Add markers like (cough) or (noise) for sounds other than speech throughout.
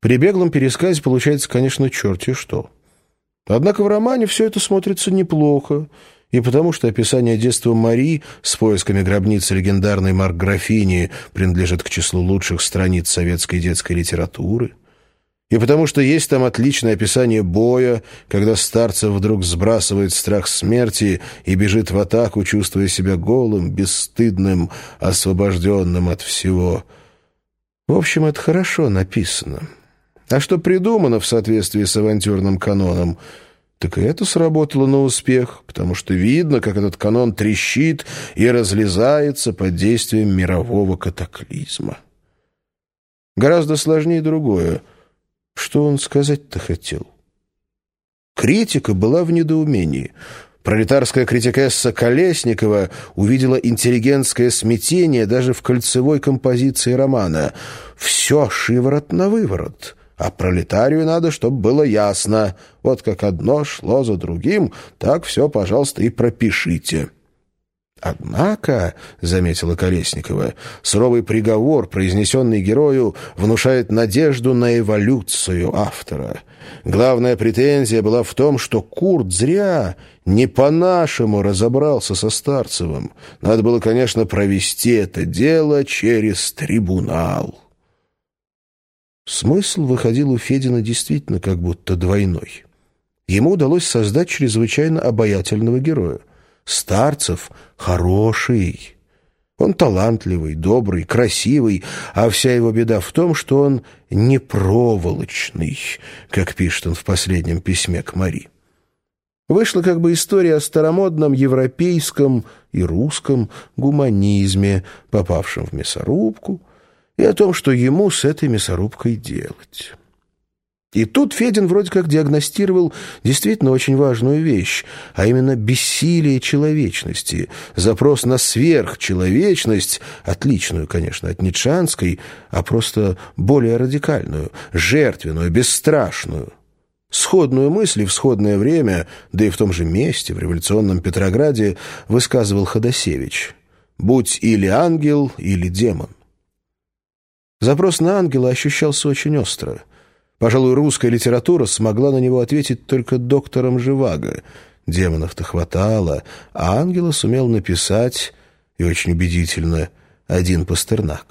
При беглом пересказе получается, конечно, черти что. Однако в романе все это смотрится неплохо, и потому что описание детства Мари с поисками гробницы легендарной Марк Графини принадлежит к числу лучших страниц советской детской литературы, и потому что есть там отличное описание боя, когда старцев вдруг сбрасывает страх смерти и бежит в атаку, чувствуя себя голым, бесстыдным, освобожденным от всего. В общем, это хорошо написано. А что придумано в соответствии с авантюрным каноном, так и это сработало на успех, потому что видно, как этот канон трещит и разлезается под действием мирового катаклизма. Гораздо сложнее другое — что он сказать-то хотел? Критика была в недоумении. Пролетарская критикесса Колесникова увидела интеллигентское смятение даже в кольцевой композиции романа. «Все шиворот на выворот». А пролетарию надо, чтобы было ясно. Вот как одно шло за другим, так все, пожалуйста, и пропишите. Однако, — заметила Колесникова, — суровый приговор, произнесенный герою, внушает надежду на эволюцию автора. Главная претензия была в том, что Курт зря, не по-нашему разобрался со Старцевым. Надо было, конечно, провести это дело через трибунал. Смысл выходил у Федина действительно как будто двойной. Ему удалось создать чрезвычайно обаятельного героя. Старцев хороший. Он талантливый, добрый, красивый, а вся его беда в том, что он не проволочный, как пишет он в последнем письме к Мари. Вышла как бы история о старомодном европейском и русском гуманизме, попавшем в мясорубку, и о том, что ему с этой мясорубкой делать. И тут Федин вроде как диагностировал действительно очень важную вещь, а именно бессилие человечности, запрос на сверхчеловечность, отличную, конечно, от ницшанской, а просто более радикальную, жертвенную, бесстрашную. Сходную мысль в сходное время, да и в том же месте, в революционном Петрограде, высказывал Ходосевич. «Будь или ангел, или демон». Запрос на ангела ощущался очень остро – Пожалуй, русская литература смогла на него ответить только доктором Живаго. Демонов-то хватало, а ангела сумел написать, и очень убедительно, один Пастернак.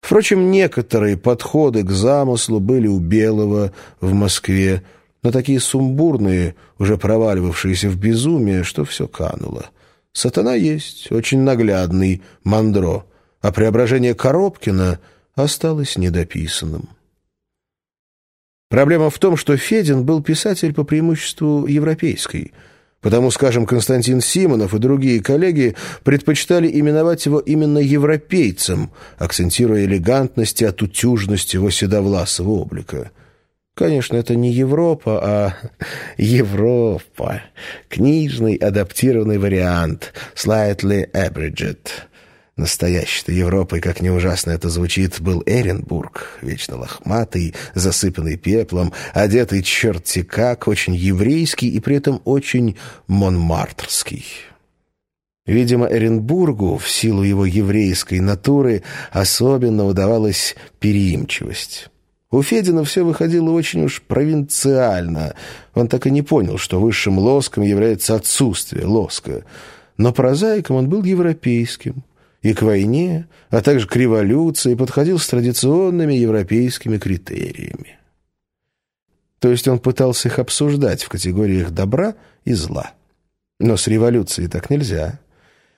Впрочем, некоторые подходы к замыслу были у Белого в Москве, но такие сумбурные, уже проваливавшиеся в безумие, что все кануло. Сатана есть, очень наглядный, Мандро, а преображение Коробкина осталось недописанным. Проблема в том, что Федин был писатель по преимуществу европейской, потому, скажем, Константин Симонов и другие коллеги предпочитали именовать его именно европейцем, акцентируя элегантность и отутюжность его седовласого облика. Конечно, это не Европа, а (laughs) Европа. Книжный адаптированный вариант, slightly abridged. Настоящей-то Европой, как не ужасно это звучит, был Эренбург, вечно лохматый, засыпанный пеплом, одетый черти как, очень еврейский и при этом очень монмартрский. Видимо, Эренбургу, в силу его еврейской натуры, особенно удавалась переимчивость. У Федина все выходило очень уж провинциально. Он так и не понял, что высшим лоском является отсутствие лоска. Но прозаиком он был европейским и к войне, а также к революции подходил с традиционными европейскими критериями. То есть он пытался их обсуждать в категориях добра и зла. Но с революцией так нельзя.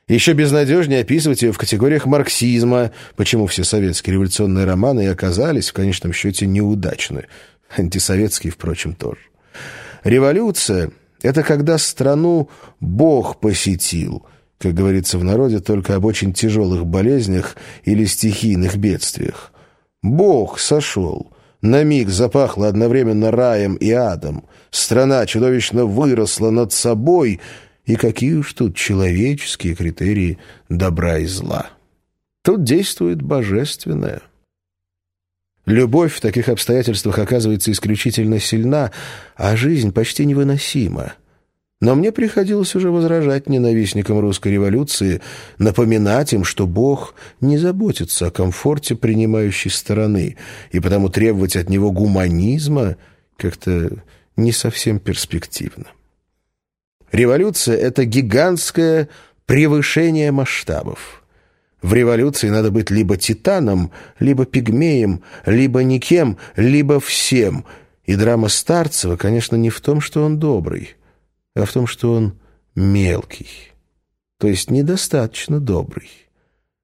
Еще безнадежнее описывать ее в категориях марксизма, почему все советские революционные романы и оказались в конечном счете неудачны. Антисоветские, впрочем, тоже. Революция — это когда страну Бог посетил — как говорится в народе, только об очень тяжелых болезнях или стихийных бедствиях. Бог сошел. На миг запахло одновременно раем и адом. Страна чудовищно выросла над собой. И какие уж тут человеческие критерии добра и зла. Тут действует божественное. Любовь в таких обстоятельствах оказывается исключительно сильна, а жизнь почти невыносима. Но мне приходилось уже возражать ненавистникам русской революции, напоминать им, что Бог не заботится о комфорте принимающей стороны, и потому требовать от него гуманизма как-то не совсем перспективно. Революция — это гигантское превышение масштабов. В революции надо быть либо титаном, либо пигмеем, либо никем, либо всем. И драма Старцева, конечно, не в том, что он добрый, а в том, что он мелкий, то есть недостаточно добрый.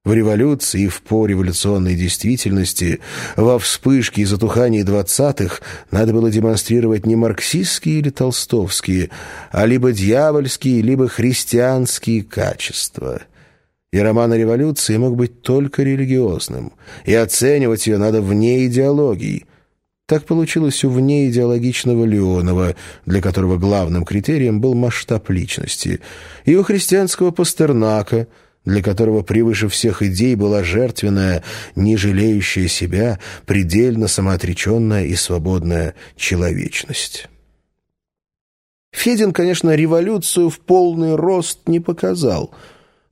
В революции и в пореволюционной действительности, во вспышке и затухании двадцатых надо было демонстрировать не марксистские или толстовские, а либо дьявольские, либо христианские качества. И роман о революции мог быть только религиозным, и оценивать ее надо вне идеологии. Так получилось у внеидеологичного Леонова, для которого главным критерием был масштаб личности, и у христианского Пастернака – для которого превыше всех идей была жертвенная, не жалеющая себя, предельно самоотреченная и свободная человечность. Федин, конечно, революцию в полный рост не показал,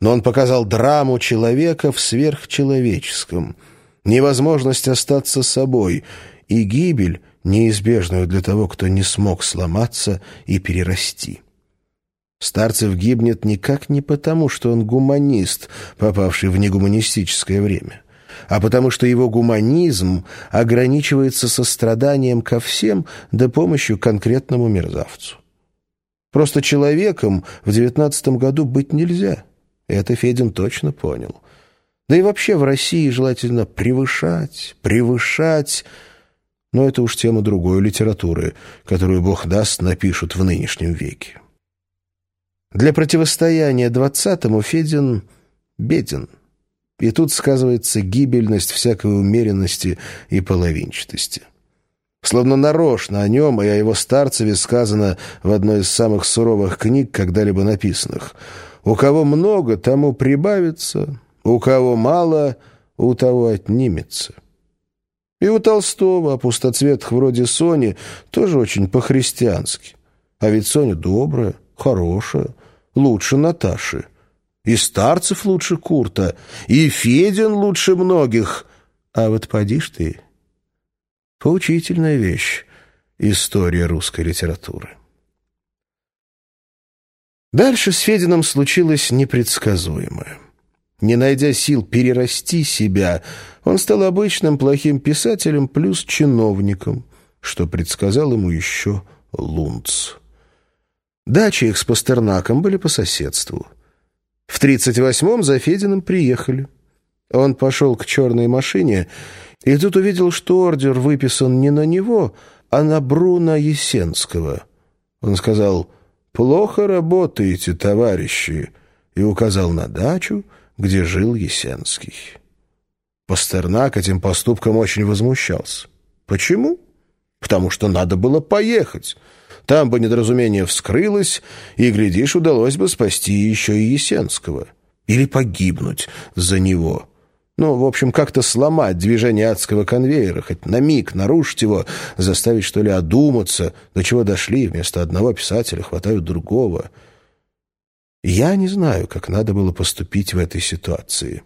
но он показал драму человека в сверхчеловеческом, невозможность остаться собой и гибель, неизбежную для того, кто не смог сломаться и перерасти. Старцев гибнет никак не потому, что он гуманист, попавший в негуманистическое время, а потому что его гуманизм ограничивается состраданием ко всем да помощью конкретному мерзавцу. Просто человеком в девятнадцатом году быть нельзя. Это Федин точно понял. Да и вообще в России желательно превышать, превышать... Но это уж тема другой литературы, которую, Бог даст, напишут в нынешнем веке. Для противостояния двадцатому Федин беден. И тут сказывается гибельность всякой умеренности и половинчатости. Словно нарочно о нем и о его старцеве сказано в одной из самых суровых книг, когда-либо написанных. «У кого много, тому прибавится, у кого мало, у того отнимется». И у Толстого, о пустоцветах вроде Сони, тоже очень по-христиански. А ведь Соня добрая, хорошая, лучше Наташи. И Старцев лучше Курта, и Федин лучше многих. А вот поди ж ты. Поучительная вещь — история русской литературы. Дальше с Фединым случилось непредсказуемое. Не найдя сил перерасти себя, он стал обычным плохим писателем плюс чиновником, что предсказал ему еще Лунц. Дачи их с Пастернаком были по соседству. В 38-м за Фединым приехали. Он пошел к черной машине и тут увидел, что ордер выписан не на него, а на Бруна Есенского. Он сказал «Плохо работаете, товарищи», и указал на дачу, где жил Есенский. Пастернак этим поступком очень возмущался. Почему? Потому что надо было поехать. Там бы недоразумение вскрылось, и, глядишь, удалось бы спасти еще и Есенского. Или погибнуть за него. Ну, в общем, как-то сломать движение адского конвейера, хоть на миг нарушить его, заставить, что ли, одуматься, до чего дошли, вместо одного писателя хватают другого. Я не знаю, как надо было поступить в этой ситуации.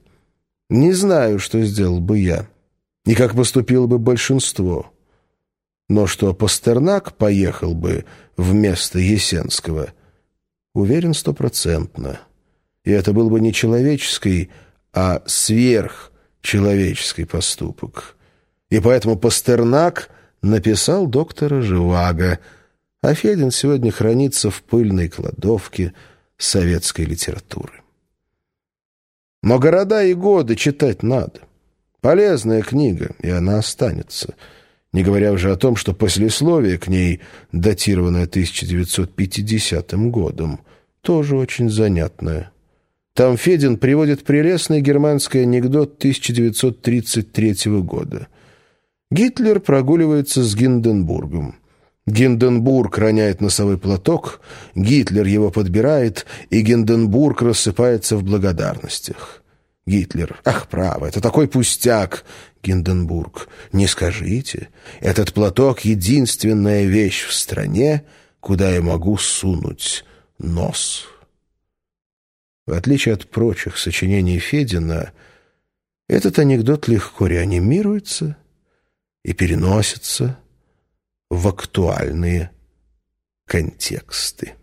Не знаю, что сделал бы я, и как поступило бы большинство но что Пастернак поехал бы вместо Есенского, уверен стопроцентно. И это был бы не человеческий, а сверхчеловеческий поступок. И поэтому Пастернак написал доктора Живаго, а Федин сегодня хранится в пыльной кладовке советской литературы. Но города и годы читать надо. Полезная книга, и она останется – не говоря уже о том, что послесловие к ней, датированное 1950 годом, тоже очень занятное. Там Федин приводит прелестный германский анекдот 1933 года. Гитлер прогуливается с Гинденбургом. Гинденбург роняет носовой платок, Гитлер его подбирает, и Гинденбург рассыпается в благодарностях. Гитлер. Ах, право, это такой пустяк. Гинденбург. Не скажите. Этот платок — единственная вещь в стране, куда я могу сунуть нос. В отличие от прочих сочинений Федина, этот анекдот легко реанимируется и переносится в актуальные контексты.